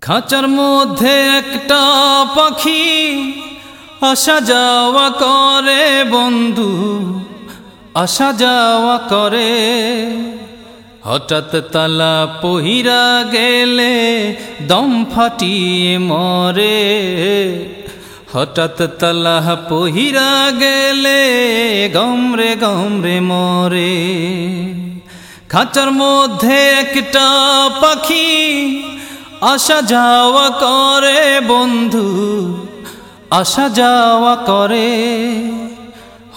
খাঁচার মধ্যে একটা পাখি আসা যাওয়া করে, বন্ধু, আসা যাওয়া করে। হঠাৎ তালা পহিরা গেলে দম ফাটিয়ে মরে। হঠাৎ তালা পহিরা গেলে গমরে গমরে মরে। খাঁচার মধ্যে একটা পাখি আসা যাওয়া করে বন্ধু আসা যাওয়া করে।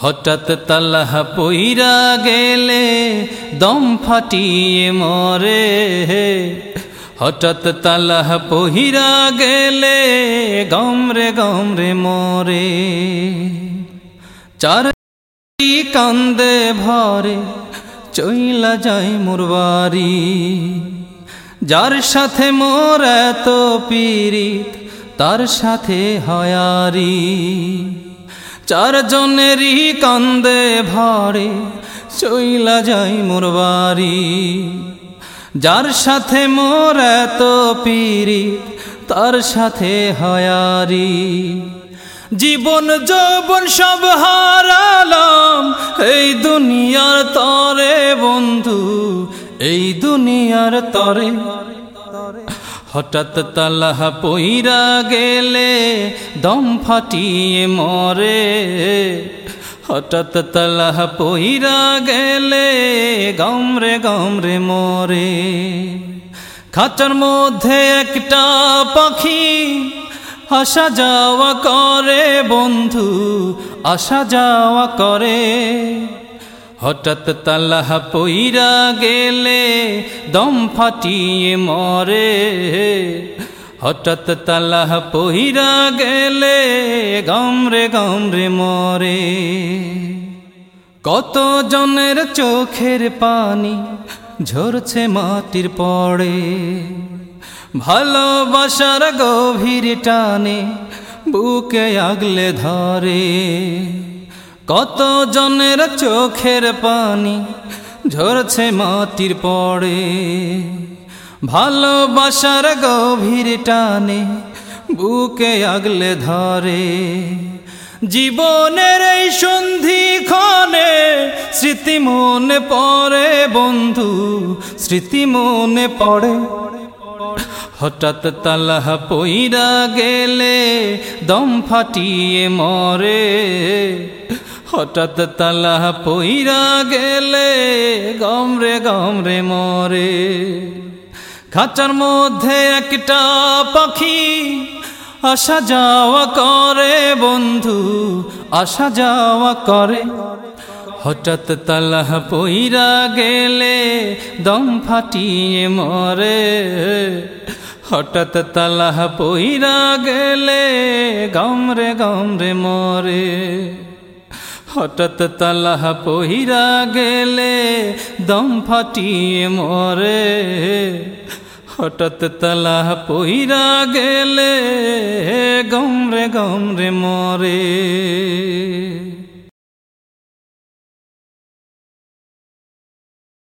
হঠাৎ তালাহ পইরা গেলে, দম ফাটিয়ে মরে। হঠাৎ তালাহ পহিরা গেলে, গমরে গমরে মরে। চার কান্দে ভরে, চইলা যায় মুরবারি যার সাথে মোর এত পীড়িত, তার সাথে হয়ারি চারজনেরই কান্দে ভরে, চইলা যাই মোর বাড়ি। যার সাথে মোর এত পীড়িত, তার সাথে হয়ারি জীবন যৌবন সব হারালাম, এই দুনিয়ার তরে বন্ধু, এই দুনিয়ার তরে হঠাৎ তালাহ পইরা গেলে দম ফাটিয়ে মরে। হঠাৎ তালাহ পইরা গেলে গমরে গমরে মরে। খাঁচার মধ্যে একটা পাখি আসা যাওয়া করে বন্ধু, আসা যাওয়া করে। হঠাৎ তালাহ পইরা গেলে, দম ফাটিয়ে মরে। হঠাৎ তালাহ পইরা গেলে গমরে গমরে মরে। কত জনের চোখের পানি ঝরছে মাটির পড়ে। ভালোবাসার গভীর টানে বুকে আগলে ধরে। কত জনের চোখের পানি ঝরছে মাটির পড়ে? ভালোবাসার গভীর টানে বুকে আগলে ধরে। জীবনের এই ক্ষণে স্মৃতি মনে পড়ে বন্ধু, স্মৃতি মনে পড়ে। হঠাৎ তালাহ পইরা গেলে দম ফাটিয়ে মরে। হঠাৎ তালাহ পইরা গেলে, গমরে গমরে মরে। খাঁচার মধ্যে একটা পাখি আসা যাওয়া করে বন্ধু, আসা যাওয়া করে। হঠাৎ তালাহ পইরা গেলে, দম ফাটিয়ে মরে। হঠাৎ তালাহ পইরা গেলে, গমরে গমরে মরে। হঠাৎ তালাহ পহিরা গেলে দম ফাটিয়ে মরে। হঠাৎ তালাহ পহিরা গেলে গমরে গমরে মরে।